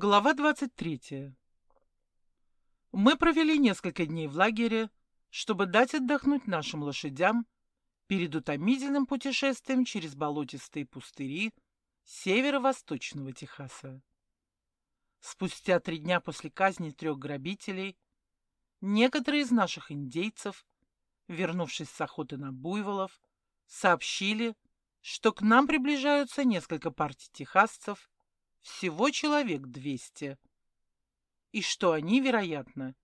Глава 23. Мы провели несколько дней в лагере, чтобы дать отдохнуть нашим лошадям перед утомительным путешествием через болотистые пустыри северо-восточного Техаса. Спустя три дня после казни трех грабителей, некоторые из наших индейцев, вернувшись с охоты на буйволов, сообщили, что к нам приближаются несколько партий техасцев, всего человек двести, и что они, вероятно,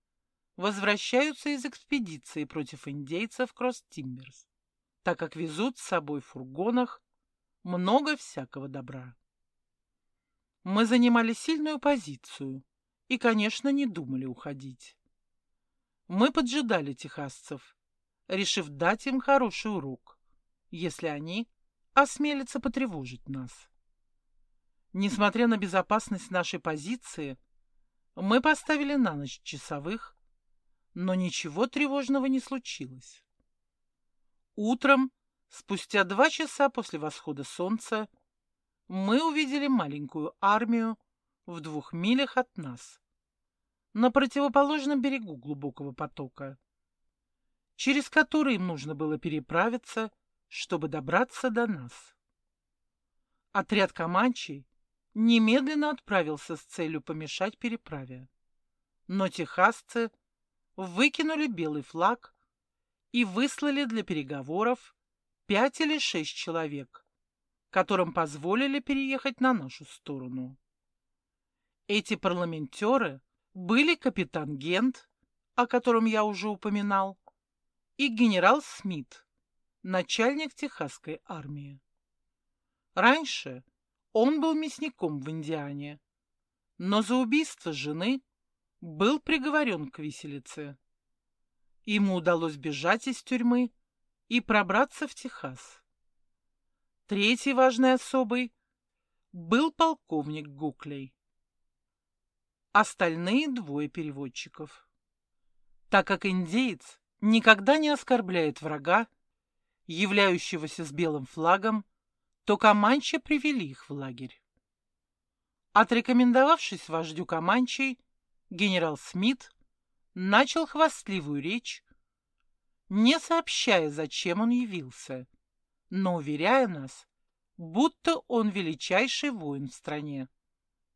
возвращаются из экспедиции против индейцев Кросс-Тимберс, так как везут с собой в фургонах много всякого добра. Мы занимали сильную позицию и, конечно, не думали уходить. Мы поджидали техасцев, решив дать им хороший урок, если они осмелятся потревожить нас. Несмотря на безопасность нашей позиции, мы поставили на ночь часовых, но ничего тревожного не случилось. Утром, спустя два часа после восхода солнца, мы увидели маленькую армию в двух милях от нас, на противоположном берегу глубокого потока, через который им нужно было переправиться, чтобы добраться до нас. Отряд Каманчей немедленно отправился с целью помешать переправе. Но техасцы выкинули белый флаг и выслали для переговоров пять или шесть человек, которым позволили переехать на нашу сторону. Эти парламентеры были капитан Гент, о котором я уже упоминал, и генерал Смит, начальник техасской армии. Раньше он был мясником в Индиане, но за убийство жены был приговорен к виселице. Ему удалось бежать из тюрьмы и пробраться в Техас. Третий важной особой был полковник Гуклей. Остальные двое переводчиков. Так как индеец никогда не оскорбляет врага, являющегося с белым флагом, то Каманчи привели их в лагерь. Отрекомендовавшись вождю Каманчей, генерал Смит начал хвастливую речь, не сообщая, зачем он явился, но уверяя нас, будто он величайший воин в стране,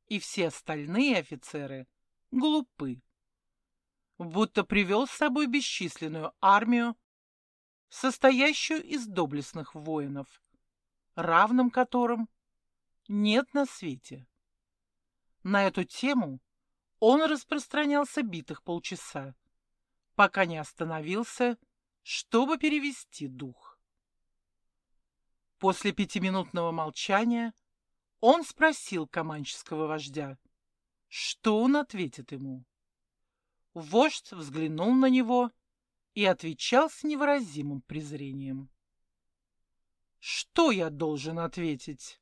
и все остальные офицеры глупы, будто привел с собой бесчисленную армию, состоящую из доблестных воинов, равным которым нет на свете. На эту тему он распространялся битых полчаса, пока не остановился, чтобы перевести дух. После пятиминутного молчания он спросил команческого вождя, что он ответит ему. Вождь взглянул на него и отвечал с невыразимым презрением. Что я должен ответить?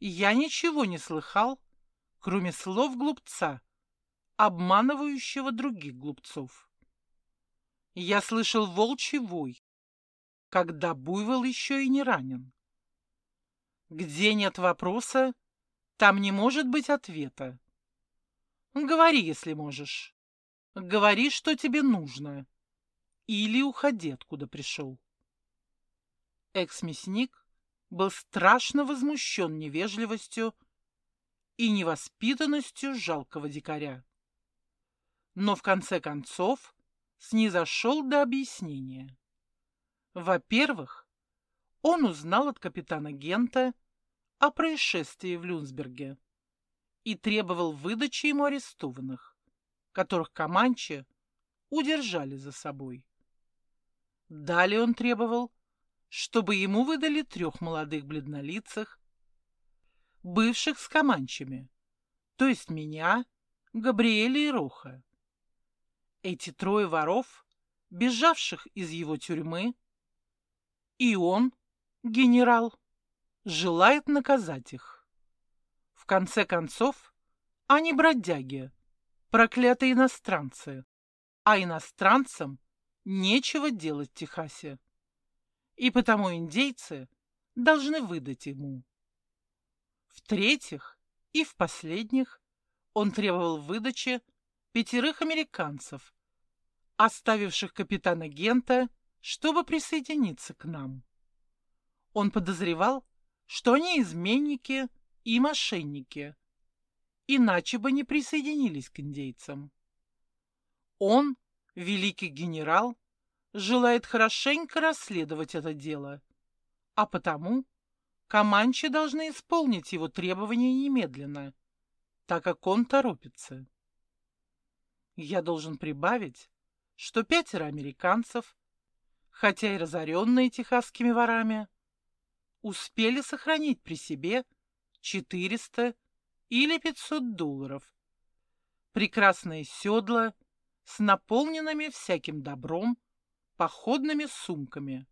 Я ничего не слыхал, кроме слов глупца, обманывающего других глупцов. Я слышал волчий вой, когда буйвол еще и не ранен. Где нет вопроса, там не может быть ответа. Говори, если можешь. Говори, что тебе нужно. Или уходи, откуда пришел. Экс-мясник был страшно возмущен невежливостью и невоспитанностью жалкого дикаря. Но в конце концов снизошел до объяснения. Во-первых, он узнал от капитана Гента о происшествии в Люнсберге и требовал выдачи ему арестованных, которых Каманче удержали за собой. Далее он требовал чтобы ему выдали трех молодых бледнолицах, бывших с команчами, то есть меня, Габриэля и Роха. Эти трое воров, бежавших из его тюрьмы, и он, генерал, желает наказать их. В конце концов, они бродяги, проклятые иностранцы, а иностранцам нечего делать в Техасе и потому индейцы должны выдать ему. В-третьих и в последних, он требовал выдачи пятерых американцев, оставивших капитана Гента, чтобы присоединиться к нам. Он подозревал, что они изменники и мошенники, иначе бы не присоединились к индейцам. Он, великий генерал, желает хорошенько расследовать это дело, а потому Команчи должны исполнить его требования немедленно, так как он торопится. Я должен прибавить, что пятеро американцев, хотя и разоренные техасскими ворами, успели сохранить при себе 400 или 500 долларов, прекрасные седла с наполненными всяким добром походными сумками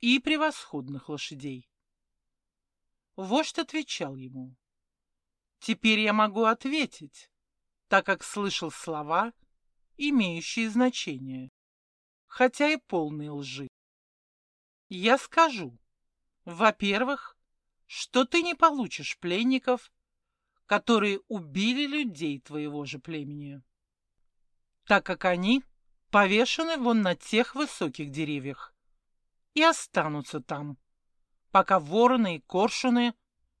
и превосходных лошадей. Вождь отвечал ему. Теперь я могу ответить, так как слышал слова, имеющие значение, хотя и полные лжи. Я скажу, во-первых, что ты не получишь пленников, которые убили людей твоего же племени, так как они повешены вон на тех высоких деревьях и останутся там, пока вороны и коршуны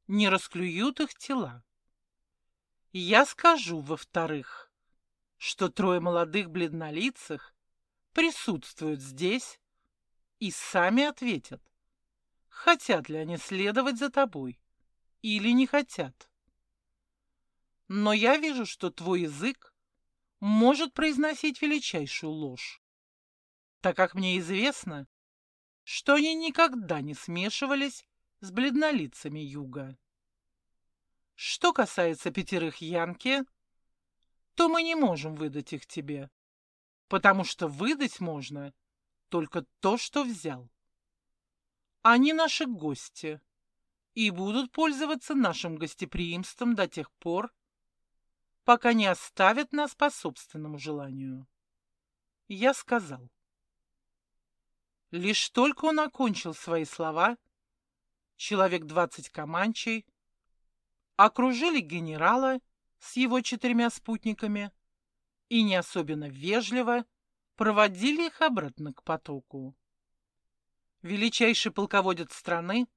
не расклюют их тела. Я скажу, во-вторых, что трое молодых бледнолицых присутствуют здесь и сами ответят, хотят ли они следовать за тобой или не хотят. Но я вижу, что твой язык может произносить величайшую ложь, так как мне известно, что они никогда не смешивались с бледнолицами юга. Что касается пятерых Янки, то мы не можем выдать их тебе, потому что выдать можно только то, что взял. Они наши гости и будут пользоваться нашим гостеприимством до тех пор, пока не оставят нас по собственному желанию. Я сказал. Лишь только он окончил свои слова, человек двадцать команчей окружили генерала с его четырьмя спутниками и не особенно вежливо проводили их обратно к потоку. Величайший полководец страны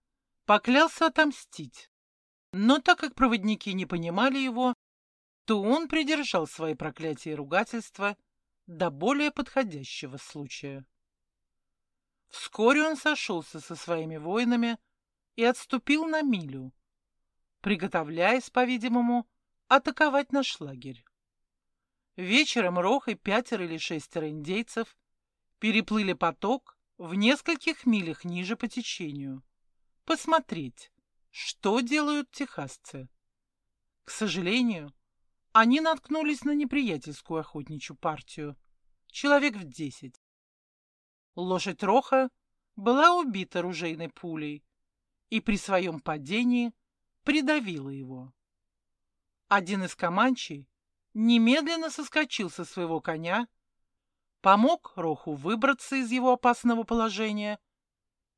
поклялся отомстить, но так как проводники не понимали его, то он придержал свои проклятия и ругательства до более подходящего случая. Вскоре он сошелся со своими воинами и отступил на милю, приготовляясь, по-видимому, атаковать наш лагерь. Вечером Рох и пятеро или шестеро индейцев переплыли поток в нескольких милях ниже по течению, посмотреть, что делают техасцы. К сожалению, они наткнулись на неприятельскую охотничью партию, человек в десять. Лошадь Роха была убита ружейной пулей и при своем падении придавила его. Один из команчей немедленно соскочил со своего коня, помог Роху выбраться из его опасного положения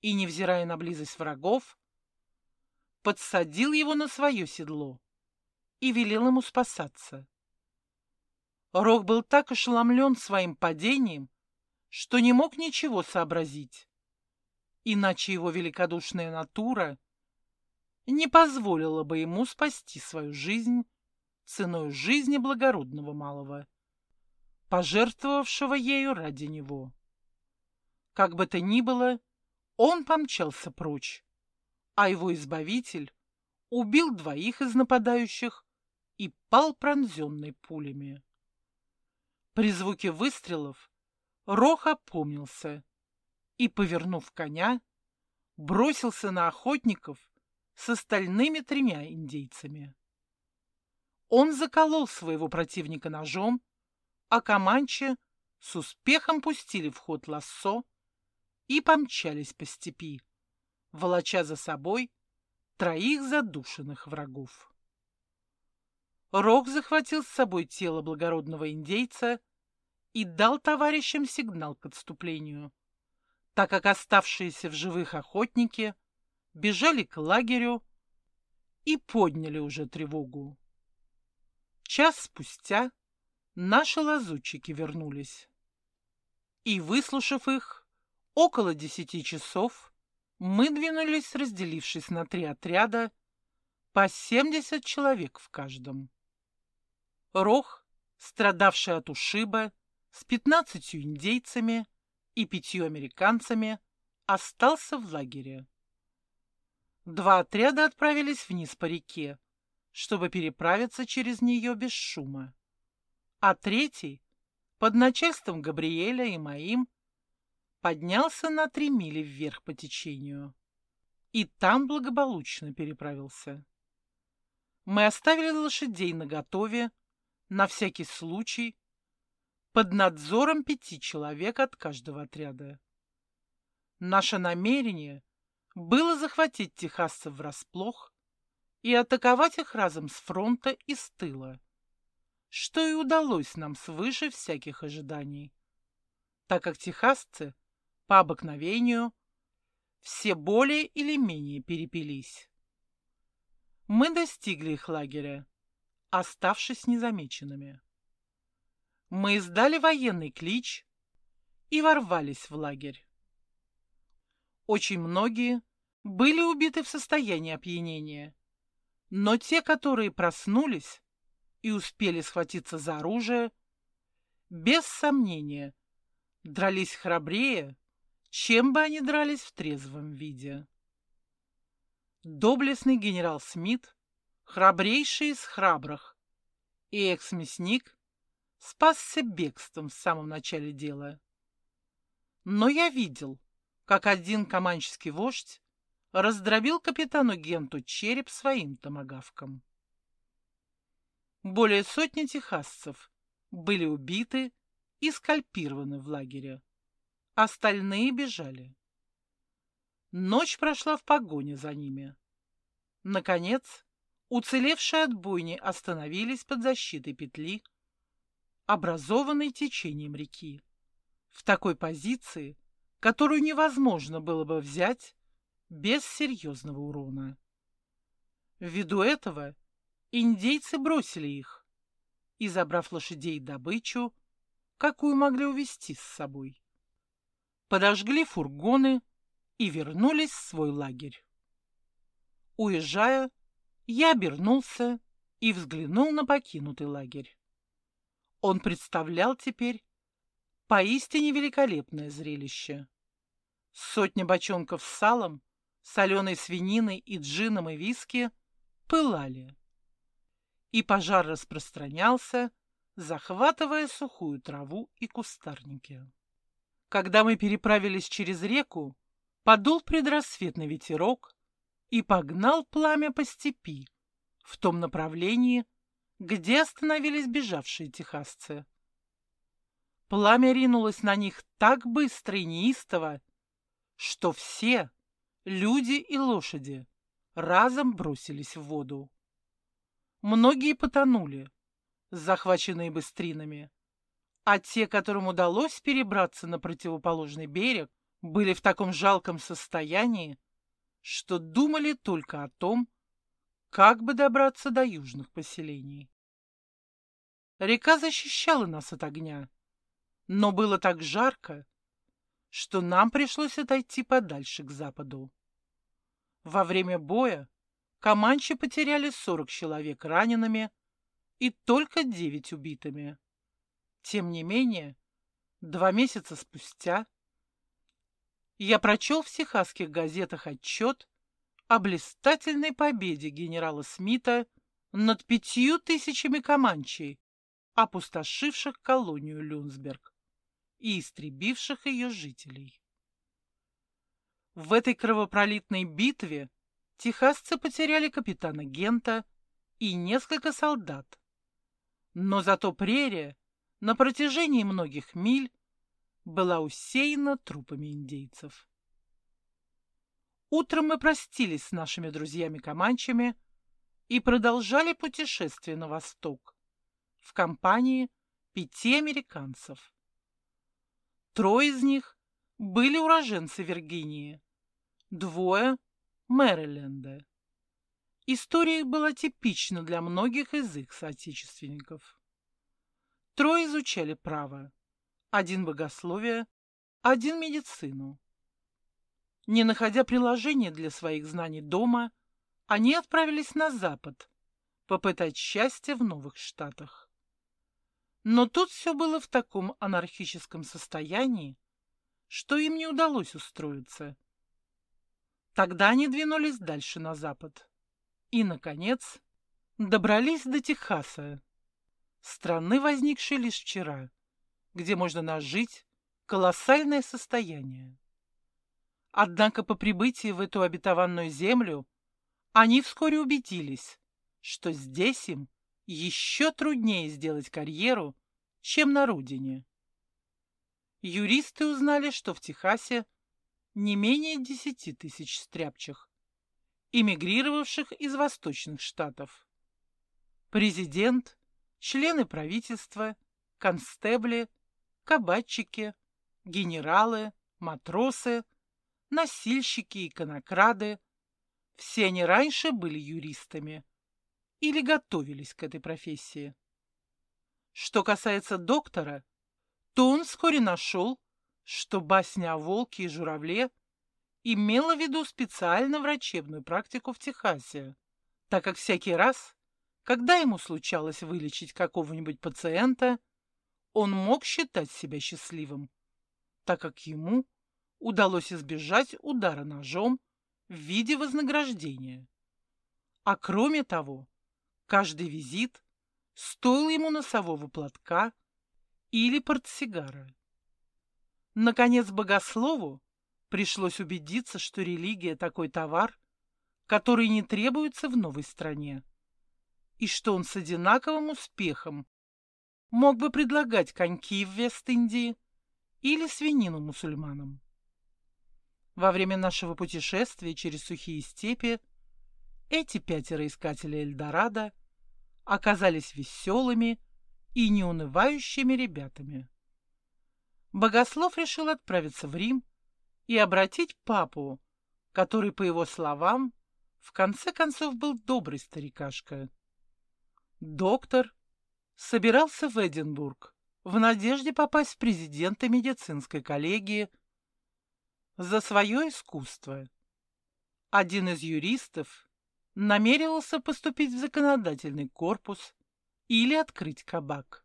и, невзирая на близость врагов, подсадил его на свое седло и велел ему спасаться. Рох был так ошеломлен своим падением, что не мог ничего сообразить, иначе его великодушная натура — не позволила бы ему спасти свою жизнь ценой жизни благородного малого, пожертвовавшего ею ради него. Как бы то ни было, он помчался прочь, а его избавитель убил двоих из нападающих и пал пронзенный пулями. При звуке выстрелов Рох опомнился и, повернув коня, бросился на охотников с остальными тремя индейцами. Он заколол своего противника ножом, а Каманче с успехом пустили в ход лассо и помчались по степи, волоча за собой троих задушенных врагов. Рок захватил с собой тело благородного индейца и дал товарищам сигнал к отступлению, так как оставшиеся в живых охотники бежали к лагерю и подняли уже тревогу. Час спустя наши лазутчики вернулись. И, выслушав их, около десяти часов мы двинулись, разделившись на три отряда, по семьдесят человек в каждом. Рох, страдавший от ушиба, с пятнадцатью индейцами и пятью американцами, остался в лагере. Два отряда отправились вниз по реке, чтобы переправиться через нее без шума. А третий, под начальством Габриэля и моим, поднялся на три мили вверх по течению. И там благополучно переправился. Мы оставили лошадей наготове, на всякий случай, под надзором пяти человек от каждого отряда. Наше намерение было захватить техасцев врасплох и атаковать их разом с фронта и с тыла, что и удалось нам свыше всяких ожиданий, так как техасцы, по обыкновению, все более или менее перепились. Мы достигли их лагеря, оставшись незамеченными. Мы издали военный клич и ворвались в лагерь. Очень многие были убиты в состоянии опьянения, но те, которые проснулись и успели схватиться за оружие, без сомнения, дрались храбрее, чем бы они дрались в трезвом виде. Доблестный генерал Смит, храбрейший из храбрых, и экс-мясник спасся бегством в самом начале дела. Но я видел, как один команческий вождь раздробил капитану Генту череп своим томагавком. Более сотни техасцев были убиты и скальпированы в лагере. Остальные бежали. Ночь прошла в погоне за ними. Наконец, уцелевшие от буйни остановились под защитой петли, образованной течением реки. В такой позиции, которую невозможно было бы взять без серьезного урона. Ввиду этого индейцы бросили их и, забрав лошадей добычу, какую могли увезти с собой, подожгли фургоны и вернулись в свой лагерь. Уезжая, я обернулся и взглянул на покинутый лагерь. Он представлял теперь поистине великолепное зрелище. Сотня бочонков с салом, соленой свининой и джином и виски пылали. И пожар распространялся, захватывая сухую траву и кустарники. Когда мы переправились через реку, подул предрассветный ветерок и погнал пламя по степи в том направлении, где остановились бежавшие техасцы. Пламя ринулось на них так быстро и неистово, что все, люди и лошади, разом бросились в воду. Многие потонули, захваченные быстринами, а те, которым удалось перебраться на противоположный берег, были в таком жалком состоянии, что думали только о том, как бы добраться до южных поселений. Река защищала нас от огня, но было так жарко, что нам пришлось отойти подальше к западу. Во время боя Команчи потеряли 40 человек ранеными и только 9 убитыми. Тем не менее, два месяца спустя я прочел в техасских газетах отчет о блистательной победе генерала Смита над пятью тысячами команчей, опустошивших колонию Люнсберг и истребивших ее жителей. В этой кровопролитной битве техасцы потеряли капитана Гента и несколько солдат, но зато прерия на протяжении многих миль была усеяна трупами индейцев. Утром мы простились с нашими друзьями-команчами и продолжали путешествие на восток в компании пяти американцев. Трое из них были уроженцы Виргинии, двое — Мэриленда. История была типична для многих из их соотечественников. Трое изучали право, один богословие, один медицину. Не находя приложения для своих знаний дома, они отправились на запад, попытать счастье в новых штатах. Но тут все было в таком анархическом состоянии, что им не удалось устроиться. Тогда они двинулись дальше на запад. И, наконец, добрались до Техаса, страны, возникшей лишь вчера, где можно нажить колоссальное состояние. Однако по прибытии в эту обетованную землю они вскоре убедились, что здесь им еще труднее сделать карьеру, чем на родине. Юристы узнали, что в Техасе не менее десяти тысяч стряпчих, эмигрировавших из восточных штатов. Президент, члены правительства, констебли, кабачики, генералы, матросы, носильщики и конокрады – все они раньше были юристами или готовились к этой профессии. Что касается доктора, то он вскоре нашел, что басня о волке и журавле имела в виду специально врачебную практику в Техасе, так как всякий раз, когда ему случалось вылечить какого-нибудь пациента, он мог считать себя счастливым, так как ему удалось избежать удара ножом в виде вознаграждения. А кроме того, каждый визит стоил ему носового платка или портсигара. Наконец, богослову пришлось убедиться, что религия – такой товар, который не требуется в новой стране, и что он с одинаковым успехом мог бы предлагать коньки в Вест-Индии или свинину мусульманам. Во время нашего путешествия через сухие степи эти пятеро искателей Эльдорадо оказались веселыми и неунывающими ребятами. Богослов решил отправиться в Рим и обратить папу, который, по его словам, в конце концов был добрый старикашка. Доктор собирался в Эдинбург в надежде попасть в президенты медицинской коллегии за свое искусство. Один из юристов намеревался поступить в законодательный корпус или открыть кабак.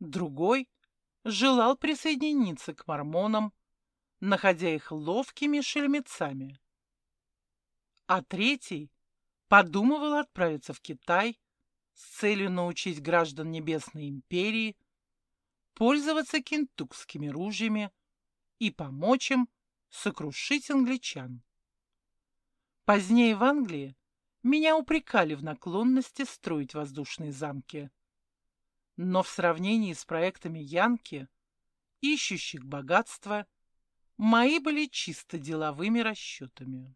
Другой желал присоединиться к мормонам, находя их ловкими шельмецами. А третий подумывал отправиться в Китай с целью научить граждан Небесной империи пользоваться кентукскими ружьями и помочь им сокрушить англичан. Позднее в Англии меня упрекали в наклонности строить воздушные замки. Но в сравнении с проектами Янки, ищущих богатства, мои были чисто деловыми расчетами.